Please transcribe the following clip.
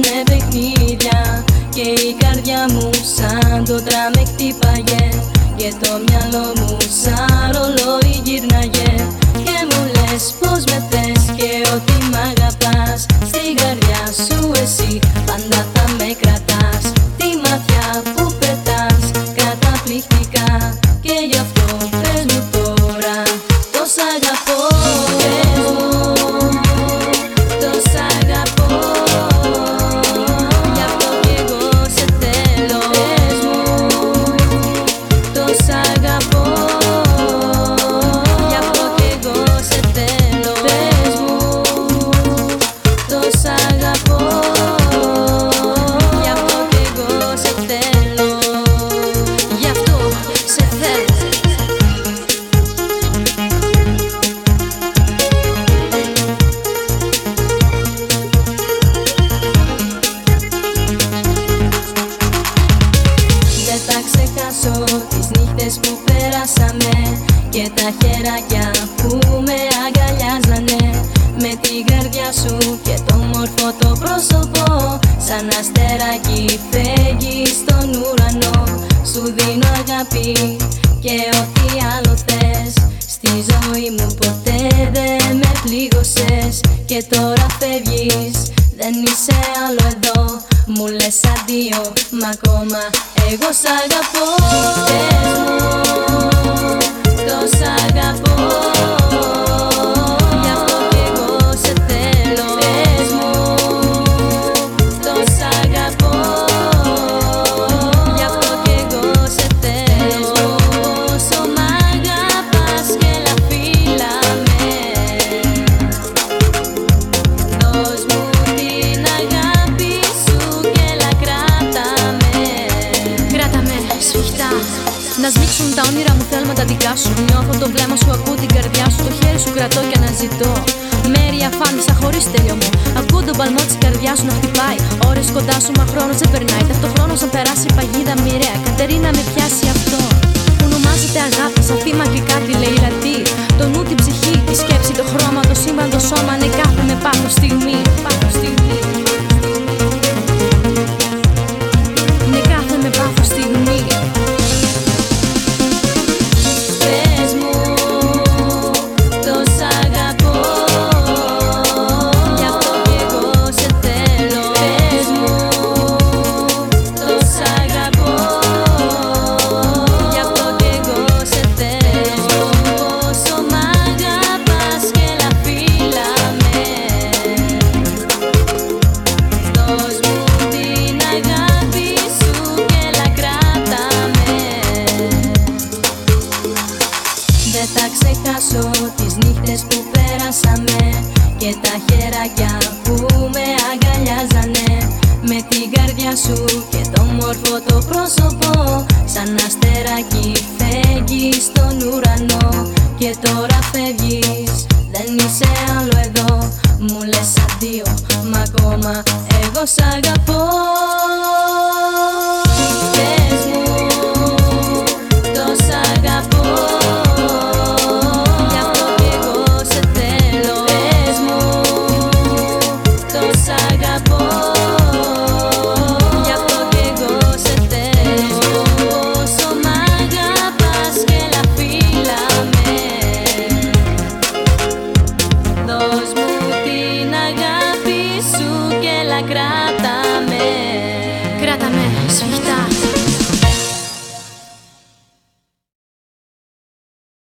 παίζουνε παιχνίδια Και η καρδιά μου σαν το τραμ εκτύπαγε Και το μυαλό μου σαν ρολόι γύρναγε που πέρασαμε Και τα χεράκια που με αγκαλιάζανε. Με την καρδιά σου και το μόρφο το πρόσωπο Σαν αστεράκι φέγγει στον ουρανό. Σου δίνω αγάπη και ό,τι άλλο θες. Στη ζωή μου ποτέ δεν με πλήγωσες Και τώρα φεύγεις, δεν είσαι άλλο εδώ. Μου λες αντίο, μα ακόμα εγώ σ' αγαπώ Να σμίξουν τα όνειρα μου θέλουμε τα δικά σου. Νιώθω το βλέμμα σου, ακούω την καρδιά σου. Το χέρι σου κρατώ και αναζητώ. Μέρη αφάνισα χωρίς τελειωμό. Ακούω τον παλμό της καρδιάς σου να χτυπάει. Ωρε κοντά σου, μα χρόνος δεν περνάει. Ταυτοχρόνως να περάσει παγίδα μοιραία. Κατερίνα με πιάσει αυτό. Που ονομάζεται αγάπη, σαν θύμα και κάτι που πέρασαμε Και τα χεράκια που με αγκαλιάζανε. Με την καρδιά σου και το μόρφο το πρόσωπο Σαν αστεράκι φέγγει στον ουρανό. Και τώρα φεύγεις, δεν είσαι άλλο εδώ. Μου λες αντίο, μα ακόμα εγώ σ' αγαπώ graça.